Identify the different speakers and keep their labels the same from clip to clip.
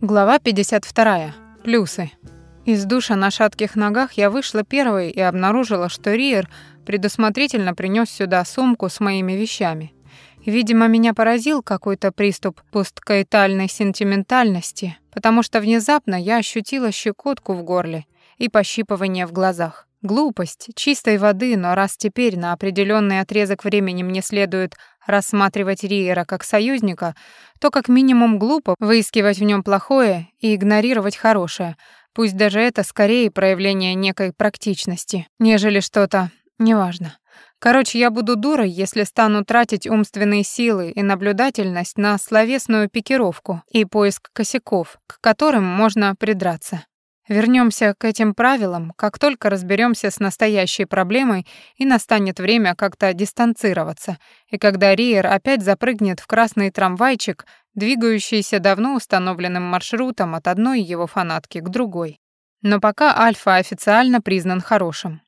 Speaker 1: Глава 52. Плюсы. Из душа на шатких ногах я вышла первой и обнаружила, что Риер предусмотрительно принес сюда сумку с моими вещами. Видимо, меня поразил какой-то приступ посткаитальной сентиментальности, потому что внезапно я ощутила щекотку в горле и пощипывание в глазах. Глупость чистой воды, но раз теперь на определенный отрезок времени мне следует рассматривать Риера как союзника, то как минимум глупо выискивать в нем плохое и игнорировать хорошее, пусть даже это скорее проявление некой практичности, нежели что-то неважно. Короче, я буду дурой, если стану тратить умственные силы и наблюдательность на словесную пикировку и поиск косяков, к которым можно придраться. Вернемся к этим правилам, как только разберемся с настоящей проблемой и настанет время как-то дистанцироваться, и когда Риер опять запрыгнет в красный трамвайчик, двигающийся давно установленным маршрутом от одной его фанатки к другой. Но пока Альфа официально признан хорошим.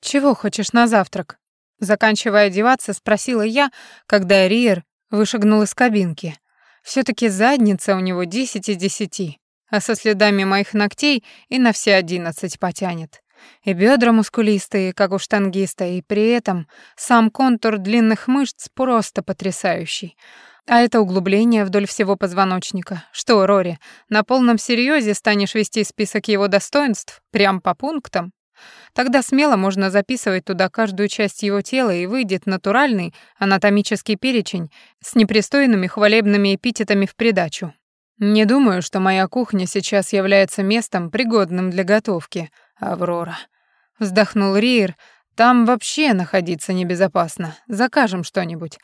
Speaker 1: «Чего хочешь на завтрак?» Заканчивая одеваться, спросила я, когда Риер вышагнул из кабинки. все таки задница у него 10 из 10 а со следами моих ногтей и на все одиннадцать потянет. И бедра мускулистые, как у штангиста, и при этом сам контур длинных мышц просто потрясающий. А это углубление вдоль всего позвоночника. Что, Рори, на полном серьезе станешь вести список его достоинств прям по пунктам? Тогда смело можно записывать туда каждую часть его тела и выйдет натуральный анатомический перечень с непристойными хвалебными эпитетами в придачу. Не думаю, что моя кухня сейчас является местом, пригодным для готовки, Аврора. Вздохнул Риер. Там вообще находиться небезопасно. Закажем что-нибудь.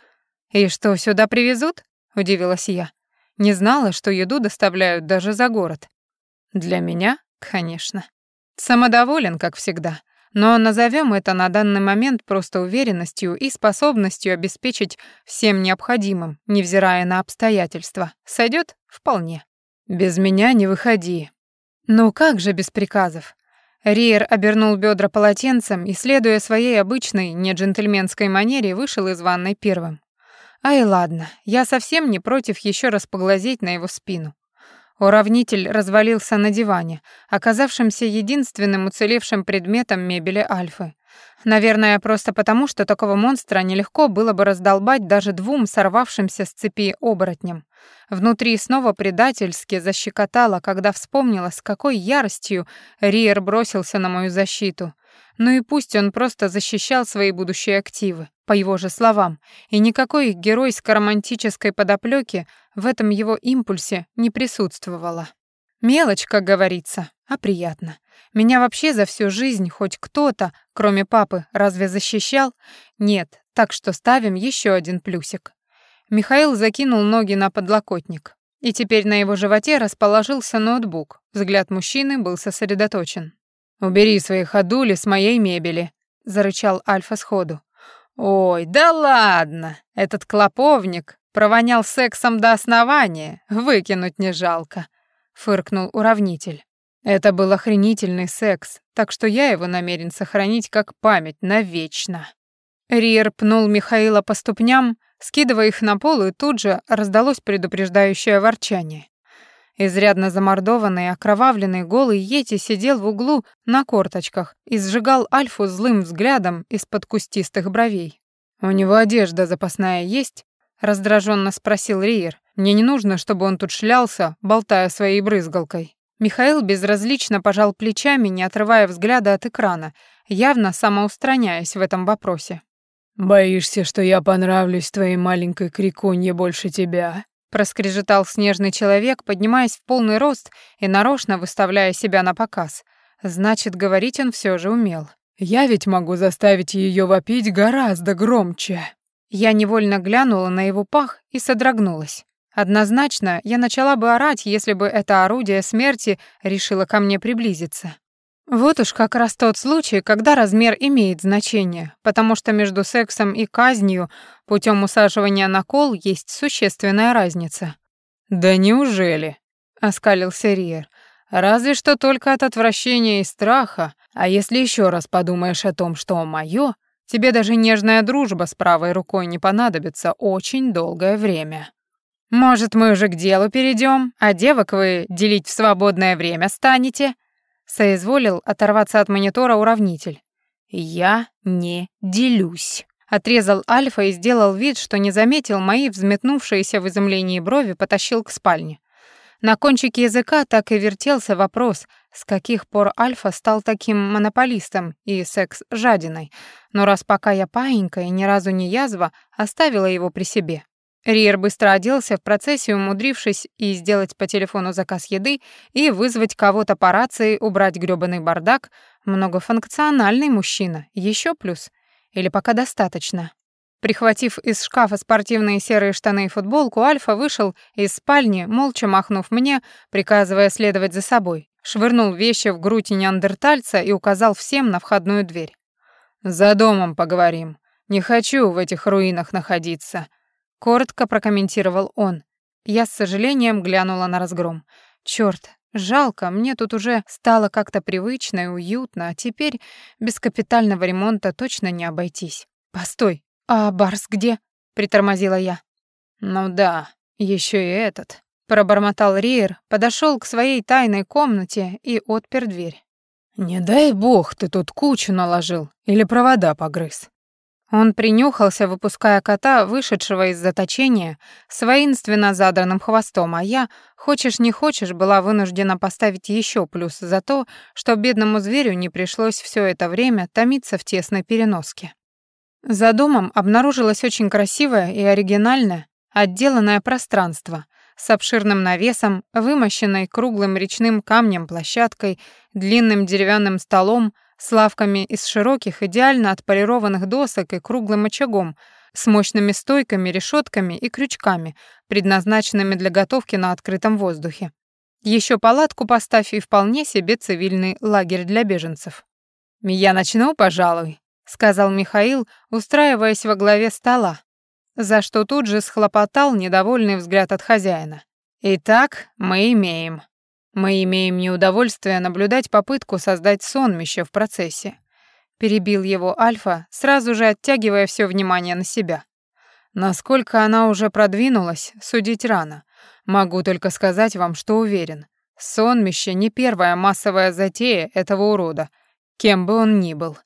Speaker 1: И что, сюда привезут? Удивилась я. Не знала, что еду доставляют даже за город. Для меня, конечно. Самодоволен, как всегда. Но назовем это на данный момент просто уверенностью и способностью обеспечить всем необходимым, невзирая на обстоятельства. Сойдет? Вполне. Без меня не выходи. Ну как же без приказов? Риер обернул бедра полотенцем и, следуя своей обычной, не джентльменской манере, вышел из ванной первым. Ай, ладно, я совсем не против еще раз поглазеть на его спину. Уравнитель развалился на диване, оказавшемся единственным уцелевшим предметом мебели Альфы. Наверное, просто потому, что такого монстра нелегко было бы раздолбать даже двум сорвавшимся с цепи оборотням. Внутри снова предательски защекотало, когда вспомнила, с какой яростью Риер бросился на мою защиту. Ну и пусть он просто защищал свои будущие активы, по его же словам, и никакой геройско-романтической подоплёки в этом его импульсе не присутствовало. Мелочь, как говорится, а приятно. Меня вообще за всю жизнь хоть кто-то, кроме папы, разве защищал? Нет, так что ставим еще один плюсик. Михаил закинул ноги на подлокотник, и теперь на его животе расположился ноутбук. Взгляд мужчины был сосредоточен. «Убери свои ходули с моей мебели», — зарычал Альфа сходу. «Ой, да ладно! Этот клоповник провонял сексом до основания, выкинуть не жалко», — фыркнул уравнитель. Это был охренительный секс, так что я его намерен сохранить как память навечно. Риер пнул Михаила по ступням, скидывая их на пол, и тут же раздалось предупреждающее ворчание. Изрядно замордованный, окровавленный, голый Йети сидел в углу на корточках и сжигал Альфу злым взглядом из-под кустистых бровей. «У него одежда запасная есть?» — раздраженно спросил Риер. «Мне не нужно, чтобы он тут шлялся, болтая своей брызгалкой». Михаил безразлично пожал плечами, не отрывая взгляда от экрана, явно самоустраняясь в этом вопросе.
Speaker 2: «Боишься, что я понравлюсь твоей маленькой крикунье больше тебя?»
Speaker 1: проскрежетал снежный человек, поднимаясь в полный рост и нарочно выставляя себя на показ. Значит, говорить он все же умел.
Speaker 2: «Я ведь могу заставить ее вопить гораздо громче».
Speaker 1: Я невольно глянула на его пах и содрогнулась. Однозначно, я начала бы орать, если бы это орудие смерти решило ко мне приблизиться. Вот уж как раз тот случай, когда размер имеет значение, потому что между сексом и казнью путем усаживания на кол есть существенная разница.
Speaker 2: «Да неужели?» — оскалился Риер. «Разве что только от отвращения и страха, а если еще раз подумаешь о том, что моё, тебе даже нежная дружба с правой рукой не понадобится очень долгое время».
Speaker 1: «Может, мы уже к делу перейдем, а девок вы делить в свободное время станете?» Соизволил оторваться от монитора уравнитель. «Я не делюсь». Отрезал Альфа и сделал вид, что не заметил мои взметнувшиеся в изумлении брови, потащил к спальне. На кончике языка так и вертелся вопрос, с каких пор Альфа стал таким монополистом и секс-жадиной, но раз пока я паинька и ни разу не язва, оставила его при себе. Риер быстро оделся в процессе, умудрившись и сделать по телефону заказ еды и вызвать кого-то по рации, убрать грёбаный бардак. Многофункциональный мужчина. Еще плюс. Или пока достаточно. Прихватив из шкафа спортивные серые штаны и футболку, Альфа вышел из спальни, молча махнув мне, приказывая следовать за собой. Швырнул вещи в грудь неандертальца и указал всем на входную дверь. «За домом поговорим. Не хочу в этих руинах находиться», — коротко прокомментировал он. Я с сожалением глянула на разгром. Чёрт, жалко, мне тут уже стало как-то привычно и уютно, а теперь без капитального ремонта точно не обойтись. Постой, «А Барс где?» — притормозила я. «Ну да, еще и этот», — пробормотал Риер, подошел к своей тайной комнате и отпер дверь. «Не дай бог ты тут кучу наложил или провода погрыз». Он принюхался, выпуская кота, вышедшего из заточения, с воинственно задранным хвостом, а я, хочешь не хочешь, была вынуждена поставить еще плюс за то, что бедному зверю не пришлось все это время томиться в тесной переноске. За домом обнаружилось очень красивое и оригинальное отделанное пространство с обширным навесом, вымощенной круглым речным камнем площадкой, длинным деревянным столом с лавками из широких, идеально отполированных досок и круглым очагом, с мощными стойками, решетками и крючками, предназначенными для готовки на открытом воздухе. Еще палатку поставь и вполне себе цивильный лагерь для беженцев. «Я начну, пожалуй», — сказал Михаил, устраиваясь во главе стола, за что тут же схлопотал недовольный взгляд от хозяина. «Итак, мы имеем. Мы имеем неудовольствие наблюдать попытку создать сонмище в процессе». Перебил его Альфа, сразу же оттягивая все внимание на себя. Насколько она уже продвинулась, судить рано. Могу только сказать вам, что уверен. Сонмище не первая массовая затея этого урода, кем бы он ни был.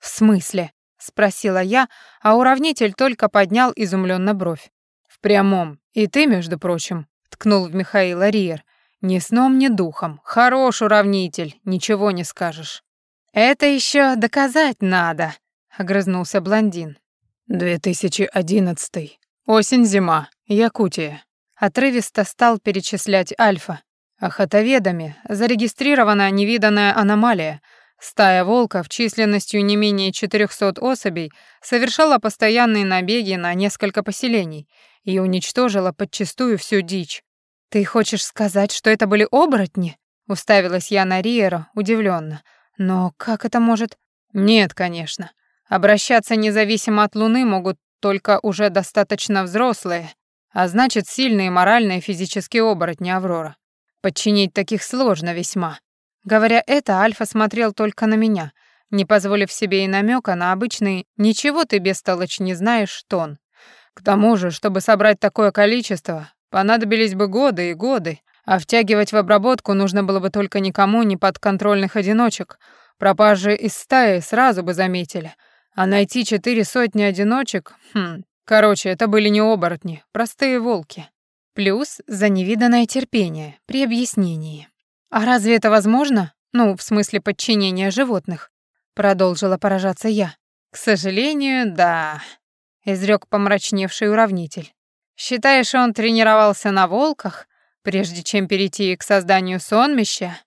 Speaker 1: «В смысле?» — спросила я, а уравнитель только поднял изумленно бровь. «В прямом. И ты, между прочим», — ткнул в Михаила Риер. «Ни сном, ни духом. Хорош уравнитель, ничего не скажешь». «Это еще доказать надо», — огрызнулся блондин. «2011. Осень-зима. Якутия». Отрывисто стал перечислять Альфа. Охотоведами зарегистрирована невиданная аномалия — Стая волков численностью не менее 400 особей совершала постоянные набеги на несколько поселений и уничтожила подчистую всю дичь. «Ты хочешь сказать, что это были оборотни?» — уставилась я на Риера удивленно. «Но как это может...» «Нет, конечно. Обращаться независимо от Луны могут только уже достаточно взрослые, а значит, сильные морально и физически оборотни Аврора. Подчинить таких сложно весьма. Говоря это, Альфа смотрел только на меня, не позволив себе и намека на обычный «ничего ты, бестолочь, не знаешь» тон. К тому же, чтобы собрать такое количество, понадобились бы годы и годы, а втягивать в обработку нужно было бы только никому не подконтрольных одиночек. Пропажи из стаи сразу бы заметили. А найти четыре сотни одиночек... Хм, короче, это были не оборотни, простые волки. Плюс за невиданное терпение при объяснении. «А разве это возможно? Ну, в смысле подчинения животных?» Продолжила поражаться я. «К сожалению, да», — изрек помрачневший уравнитель. «Считаешь, он тренировался на волках, прежде чем перейти к созданию сонмища?»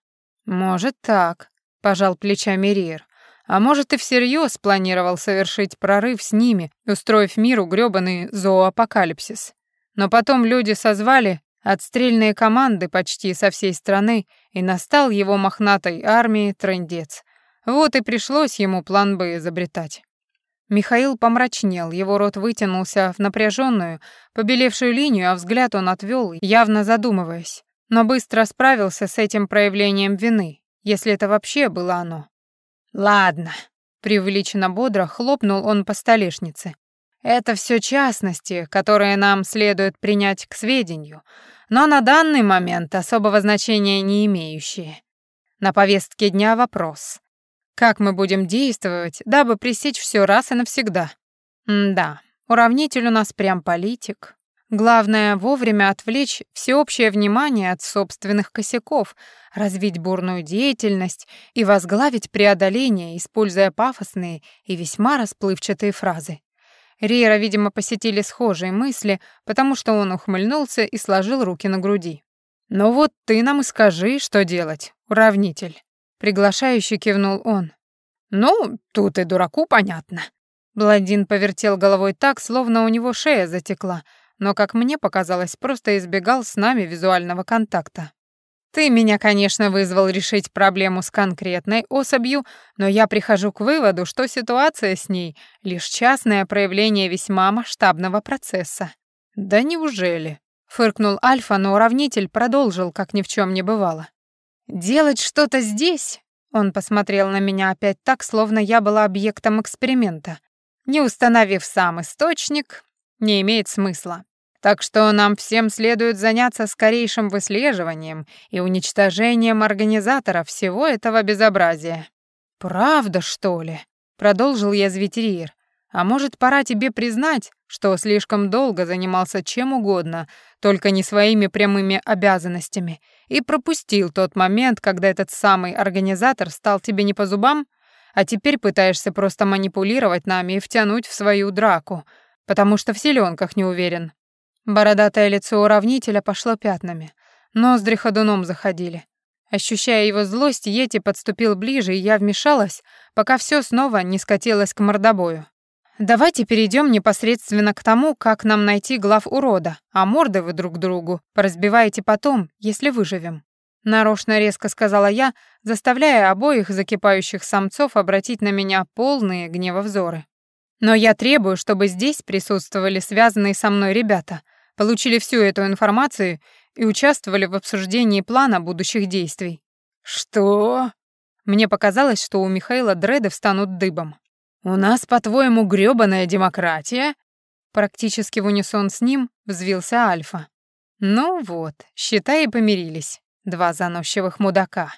Speaker 1: «Может, так», — пожал плечами Рир. «А может, и всерьез планировал совершить прорыв с ними, устроив миру грёбаный зооапокалипсис. Но потом люди созвали отстрельные команды почти со всей страны, и настал его мохнатой армии трындец. Вот и пришлось ему план Б изобретать. Михаил помрачнел, его рот вытянулся в напряженную, побелевшую линию, а взгляд он отвел, явно задумываясь. Но быстро справился с этим проявлением вины, если это вообще было оно. «Ладно», — преувеличенно бодро хлопнул он по столешнице. Это все частности, которые нам следует принять к сведению, но на данный момент особого значения не имеющие. На повестке дня вопрос. Как мы будем действовать, дабы пресечь все раз и навсегда? М да, уравнитель у нас прям политик. Главное вовремя отвлечь всеобщее внимание от собственных косяков, развить бурную деятельность и возглавить преодоление, используя пафосные и весьма расплывчатые фразы. Рейра, видимо, посетили схожие мысли, потому что он ухмыльнулся и сложил руки на груди. «Ну вот ты нам и скажи, что делать, уравнитель», — приглашающе кивнул он. «Ну, тут и дураку понятно». Блондин повертел головой так, словно у него шея затекла, но, как мне показалось, просто избегал с нами визуального контакта. Ты меня, конечно, вызвал решить проблему с конкретной особью, но я прихожу к выводу, что ситуация с ней — лишь частное проявление весьма масштабного процесса. Да неужели? Фыркнул Альфа, но уравнитель продолжил, как ни в чем не бывало. «Делать что-то здесь?» Он посмотрел на меня опять так, словно я была объектом эксперимента. Не установив сам источник, не имеет смысла. Так что нам всем следует заняться скорейшим выслеживанием и уничтожением организаторов всего этого безобразия. Правда, что ли? продолжил я Зветерир. А может, пора тебе признать, что слишком долго занимался чем угодно, только не своими прямыми обязанностями, и пропустил тот момент, когда этот самый организатор стал тебе не по зубам, а теперь пытаешься просто манипулировать нами и втянуть в свою драку, потому что в селенках не уверен. Бородатое лицо уравнителя пошло пятнами. Ноздри ходуном заходили. Ощущая его злость, Йети подступил ближе, и я вмешалась, пока все снова не скатилось к мордобою. Давайте перейдем непосредственно к тому, как нам найти глав урода, а морды вы друг другу поразбиваете потом, если выживем. Нарочно резко сказала я, заставляя обоих закипающих самцов обратить на меня полные гнева взоры. Но я требую, чтобы здесь присутствовали связанные со мной ребята — получили всю эту информацию и участвовали в обсуждении плана будущих действий. Что? Мне показалось, что у Михаила дреды встанут дыбом. У нас, по-твоему, грёбаная демократия? Практически в унисон с ним взвился Альфа. Ну вот, считай и помирились, два заносчивых мудака.